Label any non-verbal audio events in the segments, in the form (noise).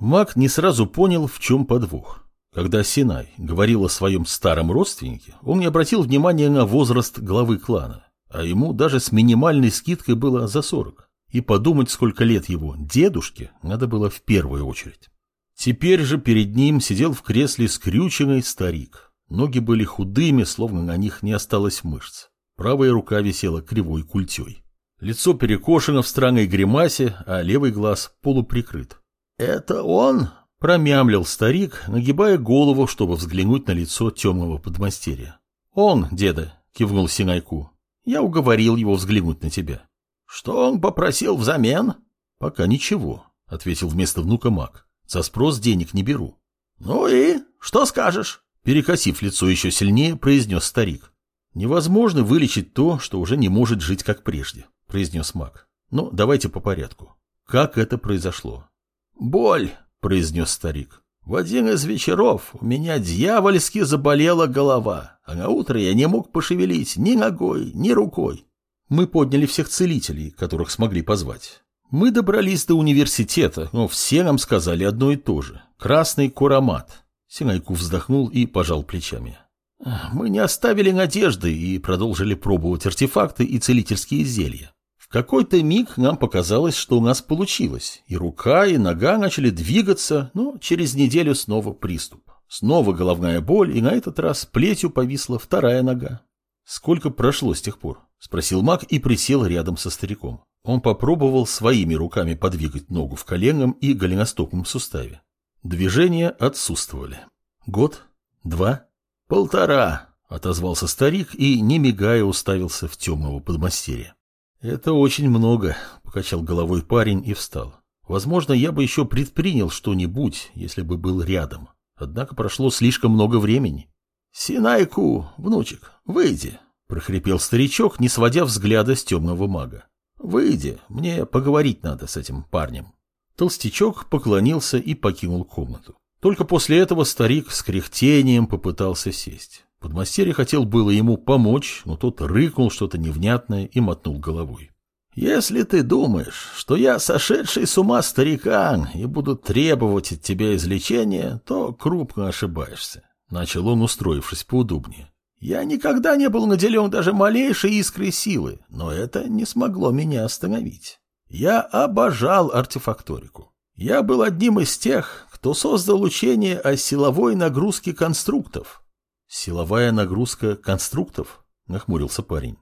Маг не сразу понял, в чем подвох. Когда Синай говорил о своем старом родственнике, он не обратил внимания на возраст главы клана, а ему даже с минимальной скидкой было за 40. И подумать, сколько лет его дедушке, надо было в первую очередь. Теперь же перед ним сидел в кресле скрюченный старик. Ноги были худыми, словно на них не осталось мышц. Правая рука висела кривой культей. Лицо перекошено в странной гримасе, а левый глаз полуприкрыт. «Это он?» – промямлил старик, нагибая голову, чтобы взглянуть на лицо темного подмастерья. «Он, деда», – кивнул Синайку. «Я уговорил его взглянуть на тебя». «Что он попросил взамен?» «Пока ничего», — ответил вместо внука маг. «За спрос денег не беру». «Ну и? Что скажешь?» Перекосив лицо еще сильнее, произнес старик. «Невозможно вылечить то, что уже не может жить как прежде», — произнес маг. «Ну, давайте по порядку. Как это произошло?» «Боль», — произнес старик. «В один из вечеров у меня дьявольски заболела голова, а на утро я не мог пошевелить ни ногой, ни рукой. Мы подняли всех целителей, которых смогли позвать. Мы добрались до университета, но все нам сказали одно и то же. Красный курамат. Синайку вздохнул и пожал плечами. Мы не оставили надежды и продолжили пробовать артефакты и целительские зелья. Какой-то миг нам показалось, что у нас получилось. И рука, и нога начали двигаться, но через неделю снова приступ. Снова головная боль, и на этот раз плетью повисла вторая нога. Сколько прошло с тех пор? Спросил маг и присел рядом со стариком. Он попробовал своими руками подвигать ногу в коленном и голеностопном суставе. Движения отсутствовали. Год? Два? Полтора, отозвался старик и, не мигая, уставился в темного подмастерья. Это очень много, покачал головой парень и встал. Возможно, я бы еще предпринял что-нибудь, если бы был рядом. Однако прошло слишком много времени. Синайку, внучек, выйди, прохрипел старичок, не сводя взгляда с темного мага. Выйди, мне поговорить надо с этим парнем. Толстячок поклонился и покинул комнату. Только после этого старик с кряхтением попытался сесть. Подмастерье хотел было ему помочь, но тот рыкнул что-то невнятное и мотнул головой. «Если ты думаешь, что я сошедший с ума старикан и буду требовать от тебя излечения, то крупно ошибаешься», — начал он, устроившись поудобнее. «Я никогда не был наделен даже малейшей искрой силы, но это не смогло меня остановить. Я обожал артефакторику. Я был одним из тех, кто создал учение о силовой нагрузке конструктов. Силовая нагрузка конструктов? Нахмурился парень.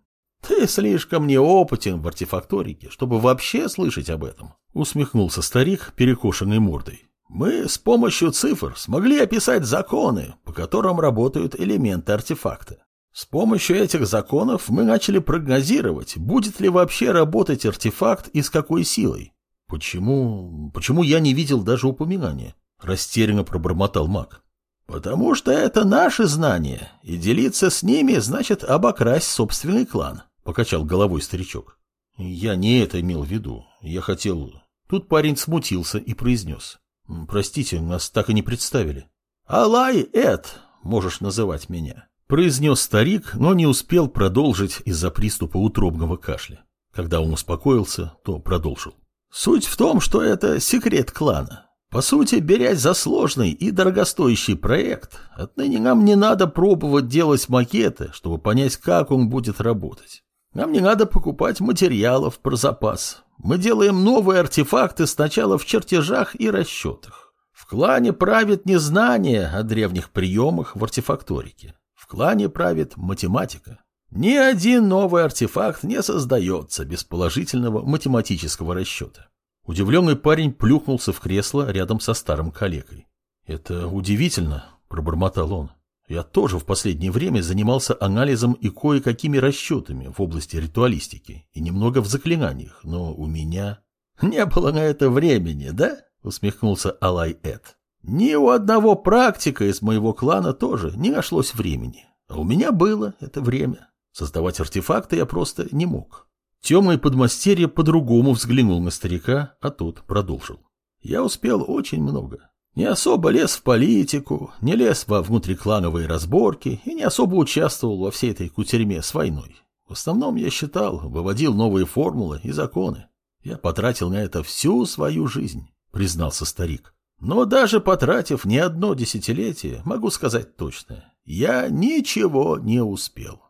Ты слишком неопытен в артефакторике, чтобы вообще слышать об этом. Усмехнулся старик, перекошенной мордой. Мы с помощью цифр смогли описать законы, по которым работают элементы артефакта. С помощью этих законов мы начали прогнозировать, будет ли вообще работать артефакт и с какой силой. Почему... почему я не видел даже упоминания? Растерянно пробормотал маг. Потому что это наши знания, и делиться с ними значит обокрасть собственный клан, покачал головой старичок. Я не это имел в виду. Я хотел... Тут парень смутился и произнес. Простите, нас так и не представили. Алай Эд, можешь называть меня. Произнес старик, но не успел продолжить из-за приступа утробного кашля. Когда он успокоился, то продолжил. Суть в том, что это секрет клана. По сути, берясь за сложный и дорогостоящий проект, отныне нам не надо пробовать делать макеты, чтобы понять, как он будет работать. Нам не надо покупать материалов про запас. Мы делаем новые артефакты сначала в чертежах и расчетах. В клане правит не знание о древних приемах в артефакторике. В клане правит математика. Ни один новый артефакт не создается без положительного математического расчета. Удивленный парень плюхнулся в кресло рядом со старым коллегой. «Это удивительно», — пробормотал он. «Я тоже в последнее время занимался анализом и кое-какими расчетами в области ритуалистики и немного в заклинаниях, но у меня...» (laughs) «Не было на это времени, да?» — усмехнулся Алай Эд. «Ни у одного практика из моего клана тоже не нашлось времени. А у меня было это время. Создавать артефакты я просто не мог. Темный подмастерье по-другому взглянул на старика, а тот продолжил. Я успел очень много. Не особо лез в политику, не лез во внутриклановые разборки и не особо участвовал во всей этой кутерьме с войной. В основном я считал, выводил новые формулы и законы. Я потратил на это всю свою жизнь, признался старик. Но даже потратив не одно десятилетие, могу сказать точно, я ничего не успел.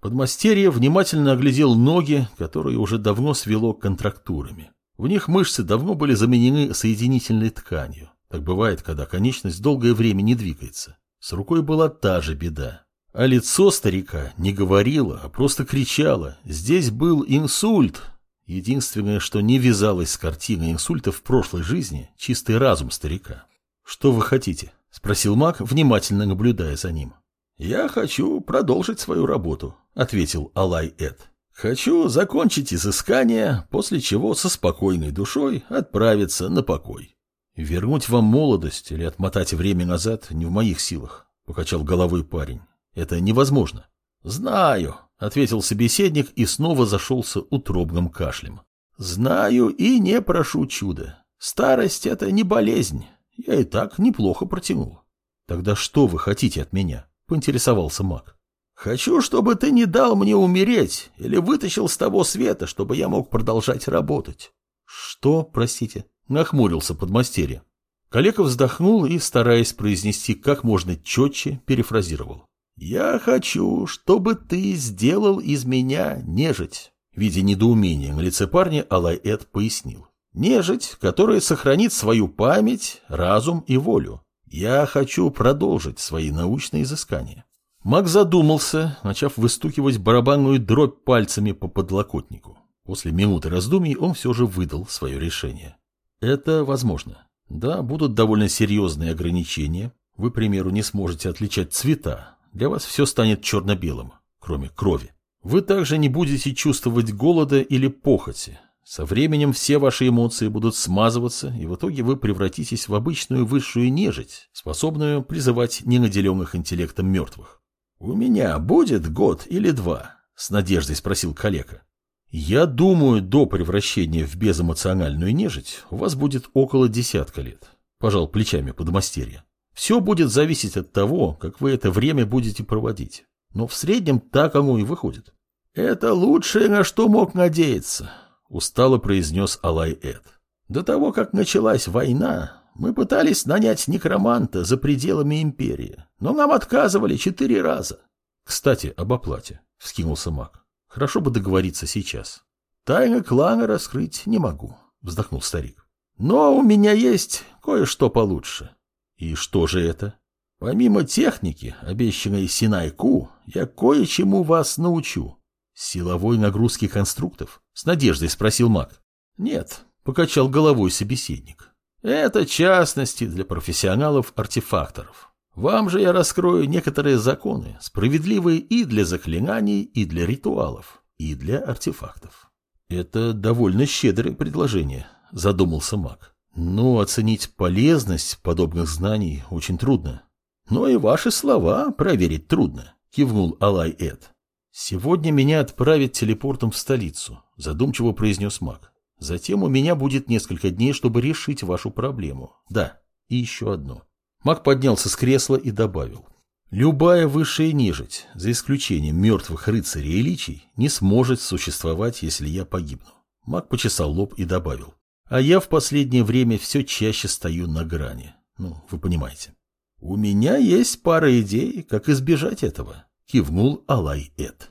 Подмастерье внимательно оглядел ноги, которые уже давно свело контрактурами. В них мышцы давно были заменены соединительной тканью. Так бывает, когда конечность долгое время не двигается. С рукой была та же беда. А лицо старика не говорило, а просто кричало. Здесь был инсульт. Единственное, что не вязалось с картиной инсульта в прошлой жизни, чистый разум старика. «Что вы хотите?» – спросил маг, внимательно наблюдая за ним. «Я хочу продолжить свою работу», – ответил Алай Эд. «Хочу закончить изыскание, после чего со спокойной душой отправиться на покой». «Вернуть вам молодость или отмотать время назад не в моих силах», – покачал головой парень. «Это невозможно». «Знаю», — ответил собеседник и снова зашелся утробным кашлем. «Знаю и не прошу чуда. Старость — это не болезнь. Я и так неплохо протянул». «Тогда что вы хотите от меня?» — поинтересовался маг. «Хочу, чтобы ты не дал мне умереть или вытащил с того света, чтобы я мог продолжать работать». «Что, простите?» — нахмурился подмастерье. Калека вздохнул и, стараясь произнести как можно четче, перефразировал. «Я хочу, чтобы ты сделал из меня нежить». Видя недоумение на лице парня, Алайэт пояснил. «Нежить, которая сохранит свою память, разум и волю. Я хочу продолжить свои научные изыскания». Маг задумался, начав выстукивать барабанную дробь пальцами по подлокотнику. После минуты раздумий он все же выдал свое решение. Это возможно. Да, будут довольно серьезные ограничения. Вы, к примеру, не сможете отличать цвета, для вас все станет черно-белым, кроме крови. Вы также не будете чувствовать голода или похоти. Со временем все ваши эмоции будут смазываться, и в итоге вы превратитесь в обычную высшую нежить, способную призывать ненаделенных интеллектом мертвых. «У меня будет год или два?» – с надеждой спросил калека. «Я думаю, до превращения в безэмоциональную нежить у вас будет около десятка лет», – пожал плечами подмастерье. Все будет зависеть от того, как вы это время будете проводить. Но в среднем так оно и выходит. Это лучшее, на что мог надеяться, устало произнес Алай Эд. До того, как началась война, мы пытались нанять некроманта за пределами империи, но нам отказывали четыре раза. Кстати, об оплате, вскинулся маг. Хорошо бы договориться сейчас. Тайны клана раскрыть не могу, вздохнул старик. Но у меня есть кое-что получше. И что же это? Помимо техники, обещанной Синайку, я кое-чему вас научу. Силовой нагрузки конструктов? С надеждой спросил маг. Нет, покачал головой собеседник. Это частности для профессионалов-артефакторов. Вам же я раскрою некоторые законы, справедливые и для заклинаний, и для ритуалов, и для артефактов. Это довольно щедрое предложение, задумался маг. Но оценить полезность подобных знаний очень трудно. Но и ваши слова проверить трудно, кивнул Алай Эд. Сегодня меня отправят телепортом в столицу, задумчиво произнес маг. Затем у меня будет несколько дней, чтобы решить вашу проблему. Да, и еще одно. Маг поднялся с кресла и добавил. Любая высшая нежить, за исключением мертвых рыцарей и личий, не сможет существовать, если я погибну. Маг почесал лоб и добавил. А я в последнее время все чаще стою на грани. Ну, вы понимаете. У меня есть пара идей, как избежать этого, кивнул Алай Эд.